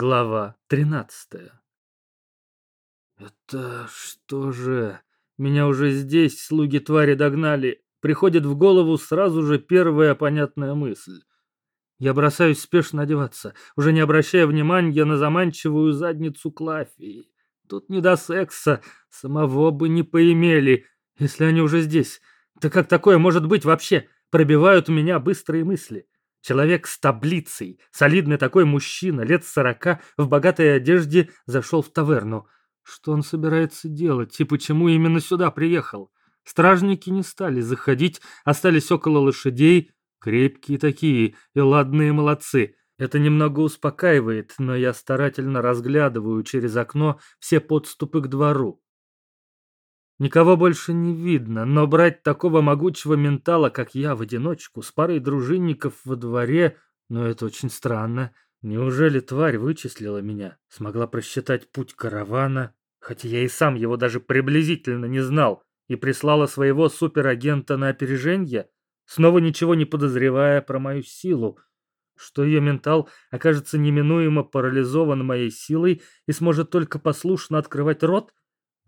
Глава 13 Это что же? Меня уже здесь слуги твари догнали. Приходит в голову сразу же первая понятная мысль. Я бросаюсь спешно одеваться, уже не обращая внимания на заманчивую задницу Клафии. Тут не до секса, самого бы не поимели, если они уже здесь. Да как такое может быть вообще? Пробивают у меня быстрые мысли. Человек с таблицей, солидный такой мужчина, лет сорока, в богатой одежде, зашел в таверну. Что он собирается делать и почему именно сюда приехал? Стражники не стали заходить, остались около лошадей, крепкие такие и ладные молодцы. Это немного успокаивает, но я старательно разглядываю через окно все подступы к двору. Никого больше не видно, но брать такого могучего ментала, как я, в одиночку, с парой дружинников во дворе, ну это очень странно. Неужели тварь вычислила меня, смогла просчитать путь каравана, хотя я и сам его даже приблизительно не знал, и прислала своего суперагента на опережение, снова ничего не подозревая про мою силу, что ее ментал окажется неминуемо парализован моей силой и сможет только послушно открывать рот?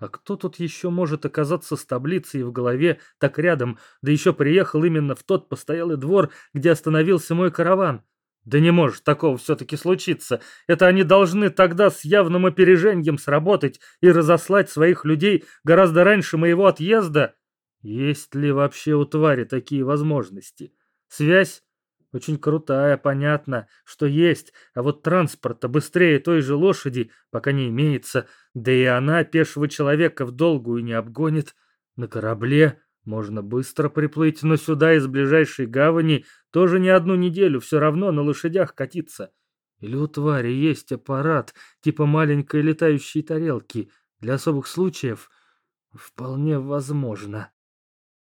А кто тут еще может оказаться с таблицей в голове так рядом, да еще приехал именно в тот постоялый двор, где остановился мой караван? Да не может такого все-таки случиться. Это они должны тогда с явным опережением сработать и разослать своих людей гораздо раньше моего отъезда. Есть ли вообще у твари такие возможности? Связь очень крутая, понятно, что есть, а вот транспорта быстрее той же лошади пока не имеется, да и она пешего человека в долгую не обгонит. На корабле можно быстро приплыть, но сюда из ближайшей гавани тоже не одну неделю все равно на лошадях катиться. Или у твари есть аппарат, типа маленькой летающей тарелки, для особых случаев? Вполне возможно.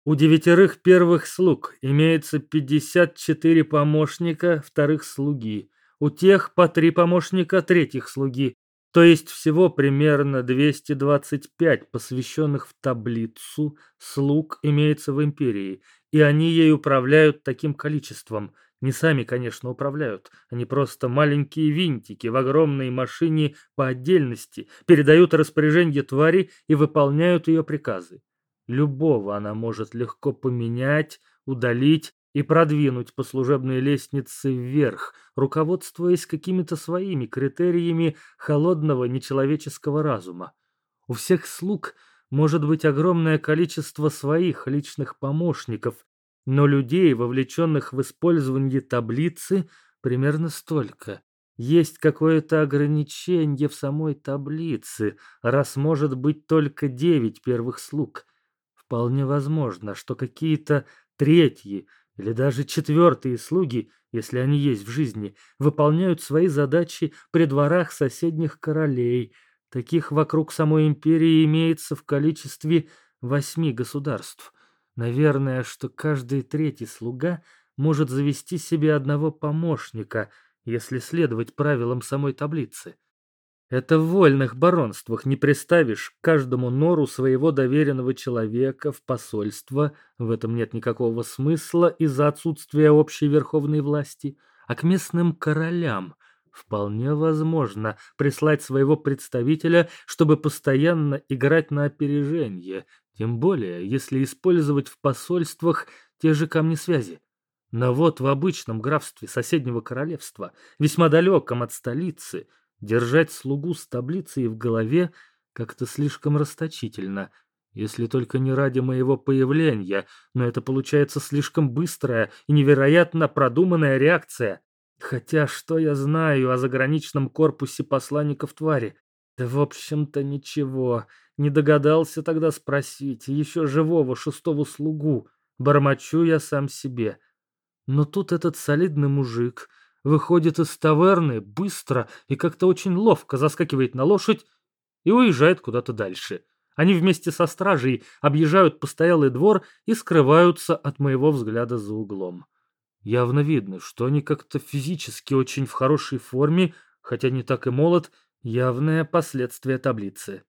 У девятерых первых слуг имеется 54 помощника вторых слуги. У тех по три помощника третьих слуги. То есть всего примерно 225 посвященных в таблицу слуг имеется в империи. И они ей управляют таким количеством. Не сами, конечно, управляют. Они просто маленькие винтики в огромной машине по отдельности, передают распоряжение твари и выполняют ее приказы. Любого она может легко поменять, удалить и продвинуть по служебной лестнице вверх, руководствуясь какими-то своими критериями холодного нечеловеческого разума. У всех слуг может быть огромное количество своих личных помощников, но людей, вовлеченных в использование таблицы, примерно столько. Есть какое-то ограничение в самой таблице, раз может быть только девять первых слуг – Вполне возможно, что какие-то третьи или даже четвертые слуги, если они есть в жизни, выполняют свои задачи при дворах соседних королей. Таких вокруг самой империи имеется в количестве восьми государств. Наверное, что каждый третий слуга может завести себе одного помощника, если следовать правилам самой таблицы. Это в вольных баронствах не приставишь к каждому нору своего доверенного человека в посольство, в этом нет никакого смысла из-за отсутствия общей верховной власти, а к местным королям вполне возможно прислать своего представителя, чтобы постоянно играть на опережение, тем более, если использовать в посольствах те же камни связи. Но вот в обычном графстве соседнего королевства, весьма далеком от столицы, Держать слугу с таблицей в голове как-то слишком расточительно, если только не ради моего появления, но это получается слишком быстрая и невероятно продуманная реакция. Хотя что я знаю о заграничном корпусе посланников твари? Да в общем-то ничего. Не догадался тогда спросить еще живого шестого слугу. Бормочу я сам себе. Но тут этот солидный мужик выходит из таверны быстро и как-то очень ловко заскакивает на лошадь и уезжает куда-то дальше. Они вместе со стражей объезжают постоялый двор и скрываются от моего взгляда за углом. Явно видно, что они как-то физически очень в хорошей форме, хотя не так и молод, явное последствие таблицы.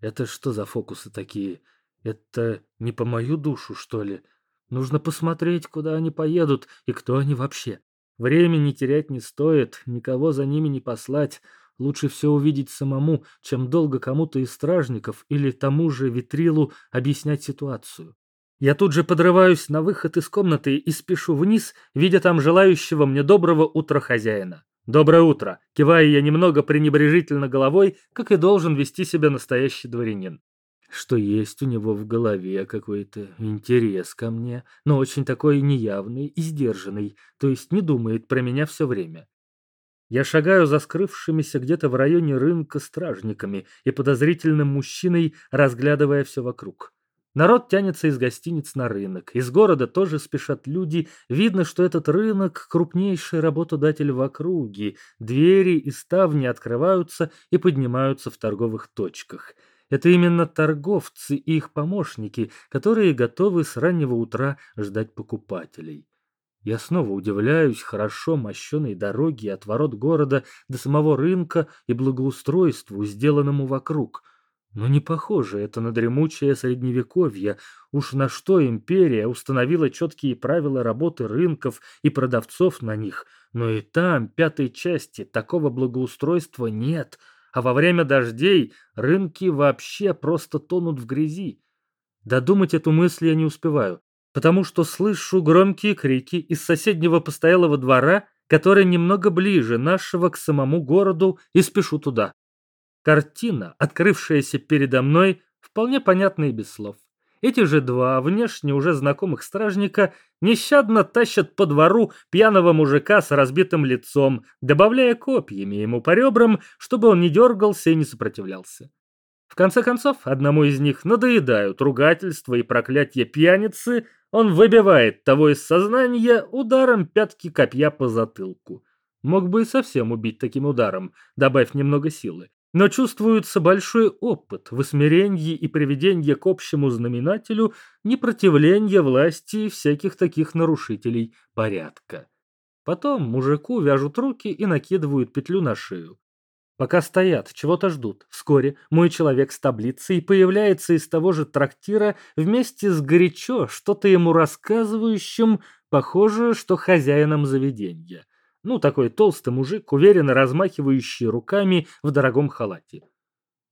Это что за фокусы такие? Это не по мою душу, что ли? Нужно посмотреть, куда они поедут и кто они вообще. Времени терять не стоит, никого за ними не послать. Лучше все увидеть самому, чем долго кому-то из стражников или тому же Витрилу объяснять ситуацию. Я тут же подрываюсь на выход из комнаты и спешу вниз, видя там желающего мне доброго утра хозяина. «Доброе утро!» Киваю я немного пренебрежительно головой, как и должен вести себя настоящий дворянин. Что есть у него в голове какой-то интерес ко мне, но очень такой неявный и сдержанный, то есть не думает про меня все время. Я шагаю за скрывшимися где-то в районе рынка стражниками и подозрительным мужчиной, разглядывая все вокруг. Народ тянется из гостиниц на рынок. Из города тоже спешат люди. Видно, что этот рынок – крупнейший работодатель в округе. Двери и ставни открываются и поднимаются в торговых точках. Это именно торговцы и их помощники, которые готовы с раннего утра ждать покупателей. Я снова удивляюсь хорошо мощенной дороге от ворот города до самого рынка и благоустройству, сделанному вокруг. Но не похоже это на дремучее средневековье. Уж на что империя установила четкие правила работы рынков и продавцов на них. Но и там, пятой части, такого благоустройства нет. А во время дождей рынки вообще просто тонут в грязи. Додумать эту мысль я не успеваю потому что слышу громкие крики из соседнего постоялого двора, который немного ближе нашего к самому городу, и спешу туда. Картина, открывшаяся передо мной, вполне понятна и без слов. Эти же два внешне уже знакомых стражника нещадно тащат по двору пьяного мужика с разбитым лицом, добавляя копьями ему по ребрам, чтобы он не дергался и не сопротивлялся. В конце концов, одному из них надоедают ругательства и проклятия пьяницы, он выбивает того из сознания ударом пятки копья по затылку. Мог бы и совсем убить таким ударом, добавив немного силы. Но чувствуется большой опыт в усмирении и приведении к общему знаменателю непротивления власти всяких таких нарушителей порядка. Потом мужику вяжут руки и накидывают петлю на шею. Пока стоят, чего-то ждут. Вскоре мой человек с таблицей появляется из того же трактира вместе с горячо что-то ему рассказывающим, похоже, что хозяином заведения. Ну, такой толстый мужик, уверенно размахивающий руками в дорогом халате.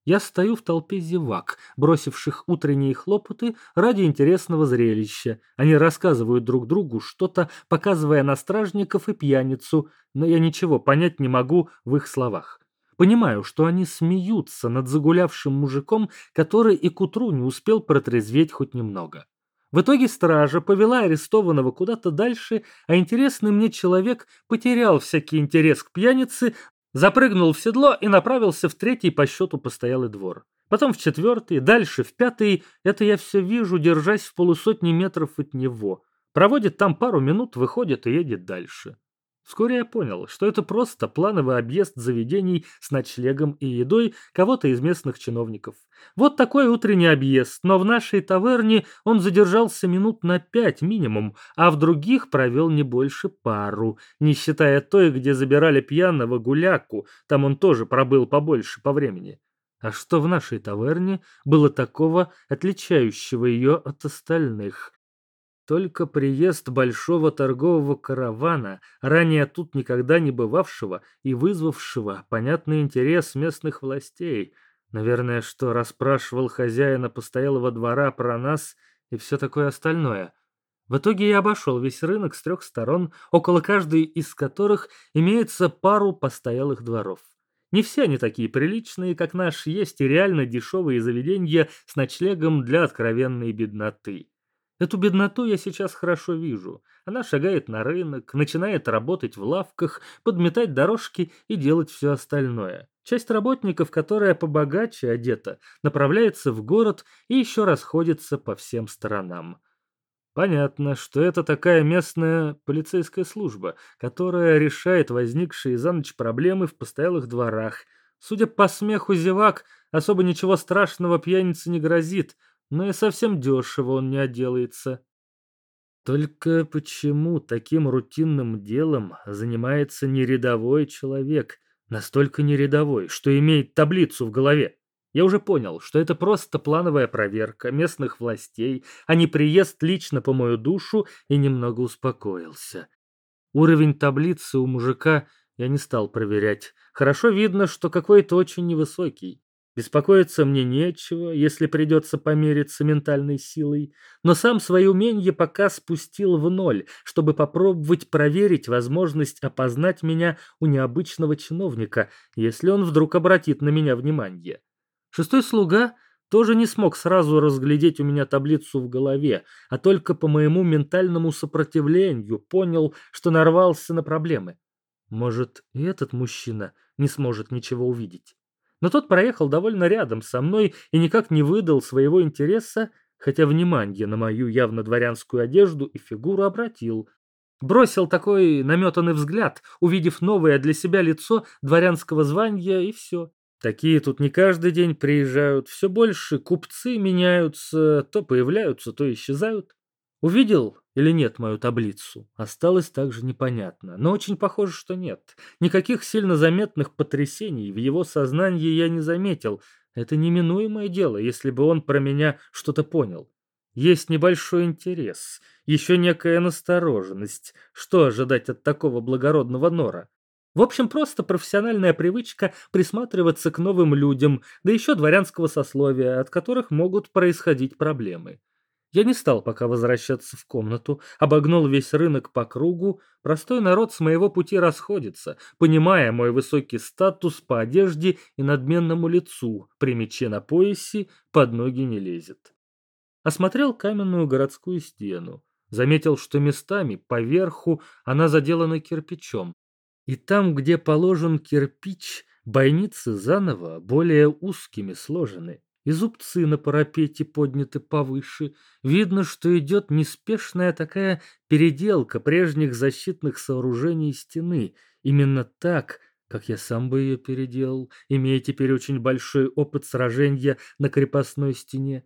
Я стою в толпе зевак, бросивших утренние хлопоты ради интересного зрелища. Они рассказывают друг другу что-то, показывая на стражников и пьяницу, но я ничего понять не могу в их словах. Понимаю, что они смеются над загулявшим мужиком, который и к утру не успел протрезветь хоть немного. В итоге стража повела арестованного куда-то дальше, а интересный мне человек потерял всякий интерес к пьянице, запрыгнул в седло и направился в третий по счету постоялый двор. Потом в четвертый, дальше в пятый, это я все вижу, держась в полусотни метров от него. Проводит там пару минут, выходит и едет дальше. Вскоре я понял, что это просто плановый объезд заведений с ночлегом и едой кого-то из местных чиновников. Вот такой утренний объезд, но в нашей таверне он задержался минут на пять минимум, а в других провел не больше пару, не считая той, где забирали пьяного гуляку, там он тоже пробыл побольше по времени. А что в нашей таверне было такого, отличающего ее от остальных? Только приезд большого торгового каравана, ранее тут никогда не бывавшего и вызвавшего понятный интерес местных властей. Наверное, что расспрашивал хозяина постоялого двора про нас и все такое остальное. В итоге я обошел весь рынок с трех сторон, около каждой из которых имеется пару постоялых дворов. Не все они такие приличные, как наш, есть и реально дешевые заведения с ночлегом для откровенной бедноты. Эту бедноту я сейчас хорошо вижу. Она шагает на рынок, начинает работать в лавках, подметать дорожки и делать все остальное. Часть работников, которая побогаче одета, направляется в город и еще расходится по всем сторонам. Понятно, что это такая местная полицейская служба, которая решает возникшие за ночь проблемы в постоялых дворах. Судя по смеху зевак, особо ничего страшного пьянице не грозит, но и совсем дешево он не отделается. Только почему таким рутинным делом занимается не рядовой человек, настолько не рядовой, что имеет таблицу в голове? Я уже понял, что это просто плановая проверка местных властей, а не приезд лично по мою душу и немного успокоился. Уровень таблицы у мужика я не стал проверять. Хорошо видно, что какой-то очень невысокий. Беспокоиться мне нечего, если придется помериться ментальной силой, но сам свои умения пока спустил в ноль, чтобы попробовать проверить возможность опознать меня у необычного чиновника, если он вдруг обратит на меня внимание. Шестой слуга тоже не смог сразу разглядеть у меня таблицу в голове, а только по моему ментальному сопротивлению понял, что нарвался на проблемы. Может, и этот мужчина не сможет ничего увидеть но тот проехал довольно рядом со мной и никак не выдал своего интереса, хотя внимание на мою явно дворянскую одежду и фигуру обратил. Бросил такой наметанный взгляд, увидев новое для себя лицо дворянского звания, и все. Такие тут не каждый день приезжают, все больше купцы меняются, то появляются, то исчезают. Увидел или нет мою таблицу, осталось также непонятно, но очень похоже, что нет. Никаких сильно заметных потрясений в его сознании я не заметил. Это неминуемое дело, если бы он про меня что-то понял. Есть небольшой интерес, еще некая настороженность. Что ожидать от такого благородного нора? В общем, просто профессиональная привычка присматриваться к новым людям, да еще дворянского сословия, от которых могут происходить проблемы. Я не стал пока возвращаться в комнату, обогнул весь рынок по кругу. Простой народ с моего пути расходится, понимая мой высокий статус по одежде и надменному лицу, при мече на поясе под ноги не лезет. Осмотрел каменную городскую стену, заметил, что местами поверху она заделана кирпичом. И там, где положен кирпич, бойницы заново более узкими сложены и зубцы на парапете подняты повыше. Видно, что идет неспешная такая переделка прежних защитных сооружений стены. Именно так, как я сам бы ее переделал, имея теперь очень большой опыт сражения на крепостной стене.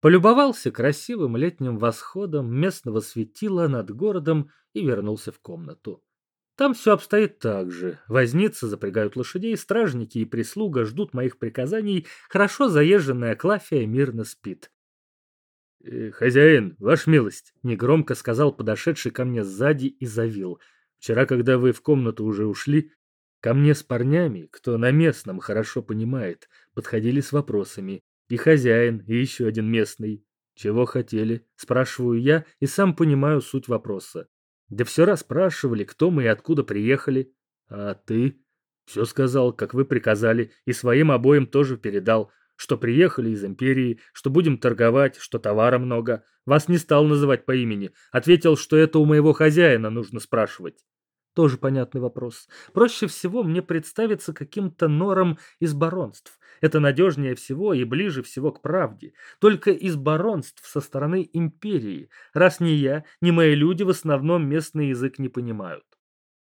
Полюбовался красивым летним восходом местного светила над городом и вернулся в комнату. Там все обстоит так же. Возницы запрягают лошадей, стражники и прислуга ждут моих приказаний, хорошо заезженная Клафия мирно спит. «Э, «Хозяин, ваша милость», — негромко сказал подошедший ко мне сзади и завил. «Вчера, когда вы в комнату уже ушли, ко мне с парнями, кто на местном хорошо понимает, подходили с вопросами. И хозяин, и еще один местный. Чего хотели?» — спрашиваю я и сам понимаю суть вопроса. Да все расспрашивали, кто мы и откуда приехали. А ты? Все сказал, как вы приказали, и своим обоим тоже передал, что приехали из империи, что будем торговать, что товара много. Вас не стал называть по имени. Ответил, что это у моего хозяина нужно спрашивать. Тоже понятный вопрос. Проще всего мне представиться каким-то нором из баронств. Это надежнее всего и ближе всего к правде. Только из баронств со стороны империи. Раз не я, ни мои люди в основном местный язык не понимают.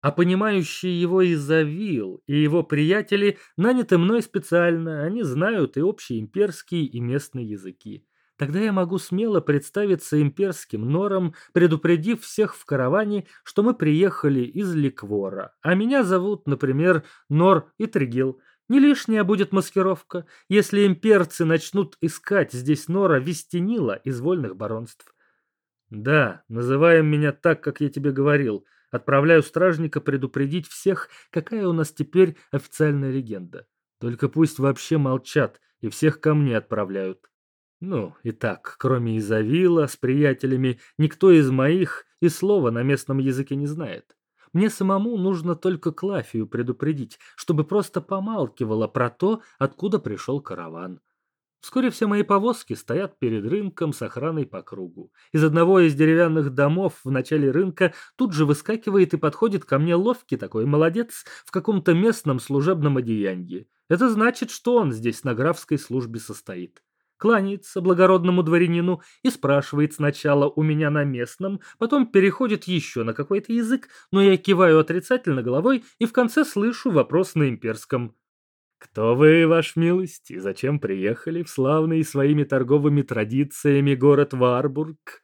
А понимающие его и Завил, и его приятели наняты мной специально. Они знают и общеимперские, и местные языки. Тогда я могу смело представиться имперским нором, предупредив всех в караване, что мы приехали из Ликвора, а меня зовут, например, Нор и. Не лишняя будет маскировка, если имперцы начнут искать здесь Нора Вестенила из вольных баронств. Да, называем меня так, как я тебе говорил. Отправляю стражника предупредить всех, какая у нас теперь официальная легенда. Только пусть вообще молчат и всех ко мне отправляют. Ну, и так, кроме Изавила с приятелями, никто из моих и слова на местном языке не знает. Мне самому нужно только Клафию предупредить, чтобы просто помалкивала про то, откуда пришел караван. Вскоре все мои повозки стоят перед рынком с охраной по кругу. Из одного из деревянных домов в начале рынка тут же выскакивает и подходит ко мне ловкий такой молодец в каком-то местном служебном одеянии. Это значит, что он здесь на графской службе состоит кланяется благородному дворянину и спрашивает сначала у меня на местном, потом переходит еще на какой-то язык, но я киваю отрицательно головой и в конце слышу вопрос на имперском. «Кто вы, ваш милость, и зачем приехали в славный своими торговыми традициями город Варбург?»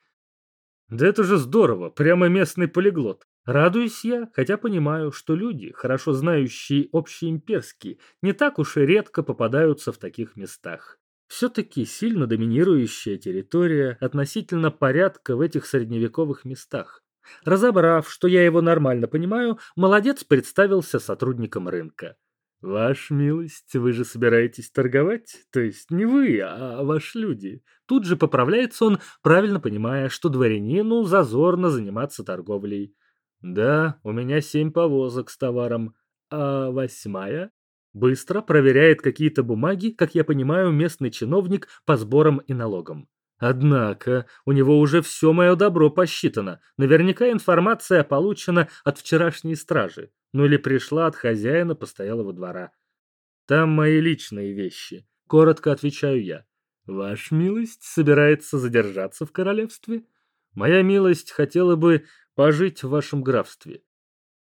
Да это же здорово, прямо местный полиглот. Радуюсь я, хотя понимаю, что люди, хорошо знающие общеимперский, не так уж и редко попадаются в таких местах. Все-таки сильно доминирующая территория относительно порядка в этих средневековых местах. Разобрав, что я его нормально понимаю, молодец представился сотрудником рынка. «Ваш милость, вы же собираетесь торговать? То есть не вы, а ваши люди». Тут же поправляется он, правильно понимая, что дворянину зазорно заниматься торговлей. «Да, у меня семь повозок с товаром. А восьмая?» Быстро проверяет какие-то бумаги, как я понимаю, местный чиновник по сборам и налогам. Однако, у него уже все мое добро посчитано. Наверняка информация получена от вчерашней стражи. Ну или пришла от хозяина постоялого двора. Там мои личные вещи. Коротко отвечаю я. Ваш милость собирается задержаться в королевстве? Моя милость хотела бы пожить в вашем графстве.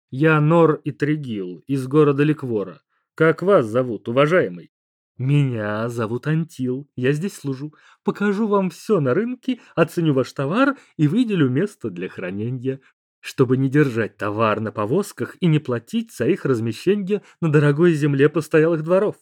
Я Нор и Тригил из города Ликвора. Как вас зовут, уважаемый? «Меня зовут Антил, я здесь служу. Покажу вам все на рынке, оценю ваш товар и выделю место для хранения, чтобы не держать товар на повозках и не платить за их размещение на дорогой земле постоялых дворов.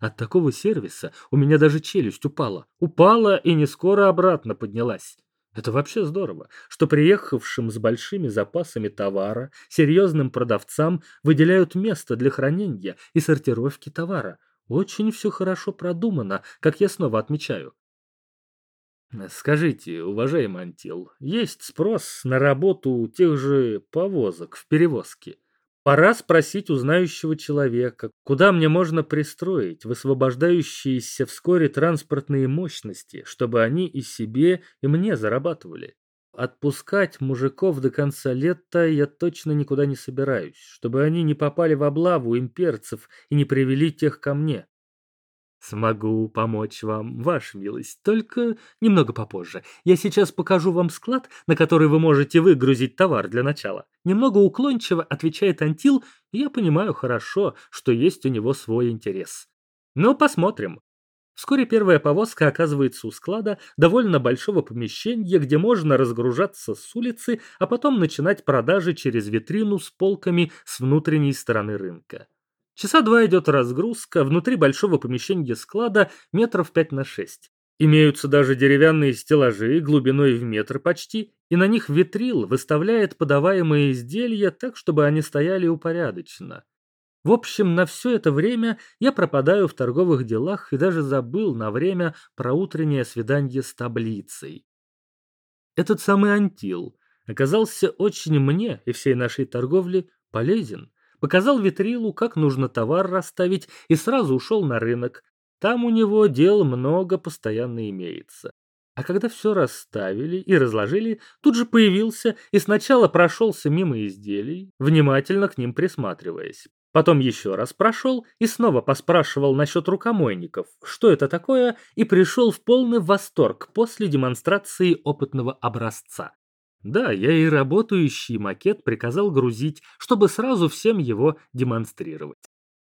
От такого сервиса у меня даже челюсть упала. Упала и не скоро обратно поднялась. Это вообще здорово, что приехавшим с большими запасами товара серьезным продавцам выделяют место для хранения и сортировки товара – очень все хорошо продумано, как я снова отмечаю. Скажите, уважаемый Антил, есть спрос на работу тех же повозок в перевозке? Пора спросить у знающего человека, куда мне можно пристроить высвобождающиеся вскоре транспортные мощности, чтобы они и себе, и мне зарабатывали. Отпускать мужиков до конца лета я точно никуда не собираюсь, чтобы они не попали в облаву имперцев и не привели тех ко мне. Смогу помочь вам, ваша милость, только немного попозже. Я сейчас покажу вам склад, на который вы можете выгрузить товар для начала. Немного уклончиво отвечает Антил, и я понимаю хорошо, что есть у него свой интерес. Но посмотрим. Вскоре первая повозка оказывается у склада довольно большого помещения, где можно разгружаться с улицы, а потом начинать продажи через витрину с полками с внутренней стороны рынка. Часа два идет разгрузка внутри большого помещения склада метров 5 на 6. Имеются даже деревянные стеллажи глубиной в метр почти, и на них витрил выставляет подаваемые изделия так, чтобы они стояли упорядоченно. В общем, на все это время я пропадаю в торговых делах и даже забыл на время про утреннее свидание с таблицей. Этот самый Антил оказался очень мне и всей нашей торговле полезен. Показал витрилу, как нужно товар расставить, и сразу ушел на рынок. Там у него дел много постоянно имеется. А когда все расставили и разложили, тут же появился и сначала прошелся мимо изделий, внимательно к ним присматриваясь. Потом еще раз прошел и снова поспрашивал насчет рукомойников, что это такое, и пришел в полный восторг после демонстрации опытного образца. Да, я и работающий макет приказал грузить, чтобы сразу всем его демонстрировать.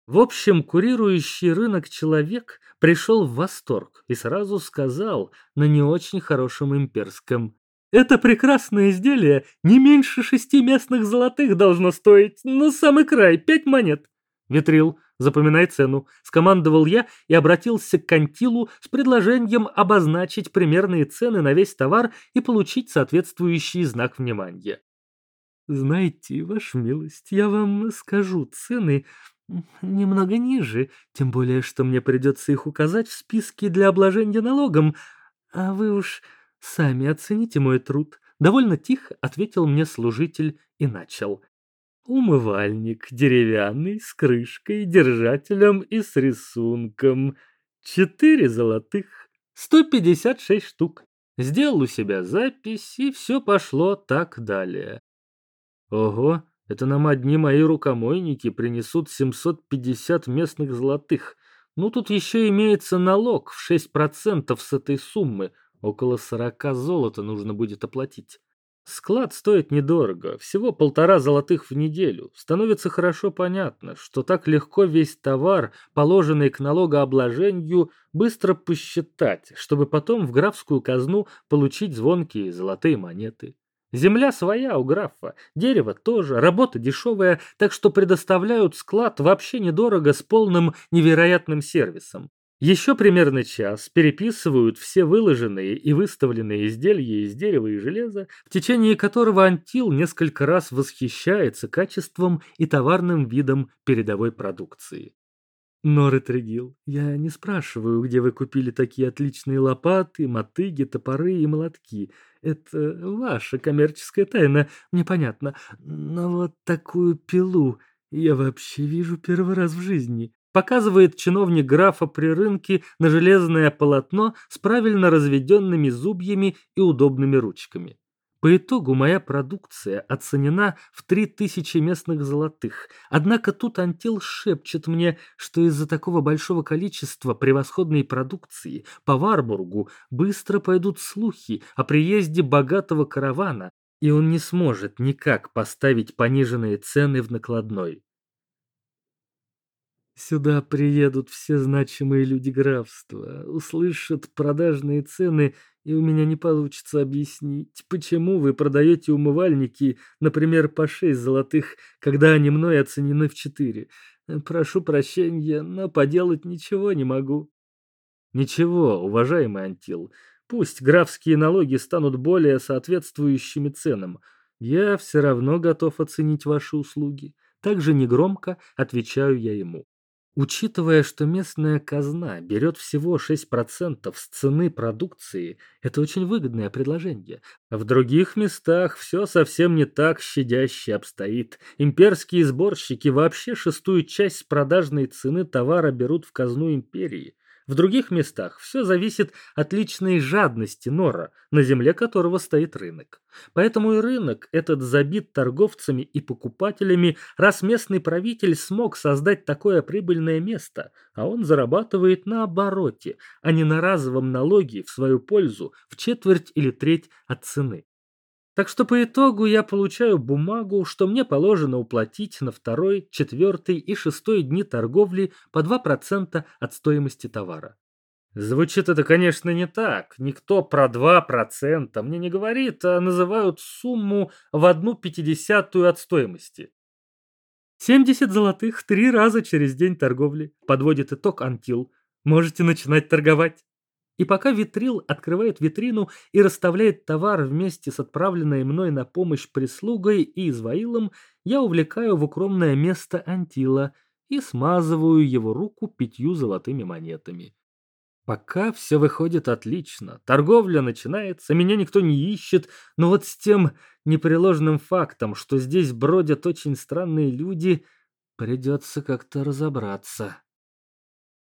В общем, курирующий рынок человек пришел в восторг и сразу сказал на не очень хорошем имперском это прекрасное изделие не меньше шести местных золотых должно стоить, на самый край, пять монет. Ветрил, запоминай цену, скомандовал я и обратился к Кантилу с предложением обозначить примерные цены на весь товар и получить соответствующий знак внимания. Знаете, ваша милость, я вам скажу цены немного ниже, тем более, что мне придется их указать в списке для обложения налогом, а вы уж «Сами оцените мой труд», — довольно тихо ответил мне служитель и начал. «Умывальник деревянный, с крышкой, держателем и с рисунком. Четыре золотых, сто пятьдесят шесть штук. Сделал у себя запись, и все пошло так далее». «Ого, это нам одни мои рукомойники принесут 750 местных золотых. Ну тут еще имеется налог в 6% с этой суммы, Около сорока золота нужно будет оплатить. Склад стоит недорого, всего полтора золотых в неделю. Становится хорошо понятно, что так легко весь товар, положенный к налогообложению, быстро посчитать, чтобы потом в графскую казну получить звонкие золотые монеты. Земля своя у графа, дерево тоже, работа дешевая, так что предоставляют склад вообще недорого с полным невероятным сервисом. Еще примерно час переписывают все выложенные и выставленные изделия из дерева и железа, в течение которого Антил несколько раз восхищается качеством и товарным видом передовой продукции. Но, Ретрегил, я не спрашиваю, где вы купили такие отличные лопаты, мотыги, топоры и молотки. Это ваша коммерческая тайна, мне понятно. Но вот такую пилу я вообще вижу первый раз в жизни. Показывает чиновник графа при рынке на железное полотно с правильно разведенными зубьями и удобными ручками. По итогу моя продукция оценена в 3000 местных золотых. Однако тут Антил шепчет мне, что из-за такого большого количества превосходной продукции по Варбургу быстро пойдут слухи о приезде богатого каравана, и он не сможет никак поставить пониженные цены в накладной. Сюда приедут все значимые люди графства, услышат продажные цены, и у меня не получится объяснить, почему вы продаете умывальники, например, по шесть золотых, когда они мной оценены в четыре. Прошу прощения, но поделать ничего не могу. Ничего, уважаемый Антил, пусть графские налоги станут более соответствующими ценам. Я все равно готов оценить ваши услуги. Также негромко отвечаю я ему. Учитывая, что местная казна берет всего 6% с цены продукции, это очень выгодное предложение. В других местах все совсем не так щадяще обстоит. Имперские сборщики вообще шестую часть продажной цены товара берут в казну империи. В других местах все зависит от личной жадности Нора, на земле которого стоит рынок. Поэтому и рынок этот забит торговцами и покупателями, раз местный правитель смог создать такое прибыльное место, а он зарабатывает на обороте, а не на разовом налоге в свою пользу в четверть или треть от цены. Так что по итогу я получаю бумагу, что мне положено уплатить на второй, четвертый и шестой дни торговли по 2% от стоимости товара. Звучит это, конечно, не так. Никто про 2% мне не говорит, а называют сумму в одну пятидесятую от стоимости. 70 золотых три раза через день торговли. Подводит итог Антил. Можете начинать торговать. И пока Витрил открывает витрину и расставляет товар вместе с отправленной мной на помощь прислугой и Изваилом, я увлекаю в укромное место Антила и смазываю его руку пятью золотыми монетами. Пока все выходит отлично, торговля начинается, меня никто не ищет, но вот с тем непреложным фактом, что здесь бродят очень странные люди, придется как-то разобраться.